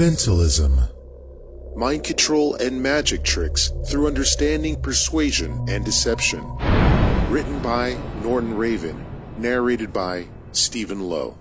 Mentalism Mind control and magic tricks through understanding persuasion and deception. Written by Norton Raven, narrated by Stephen Lowe.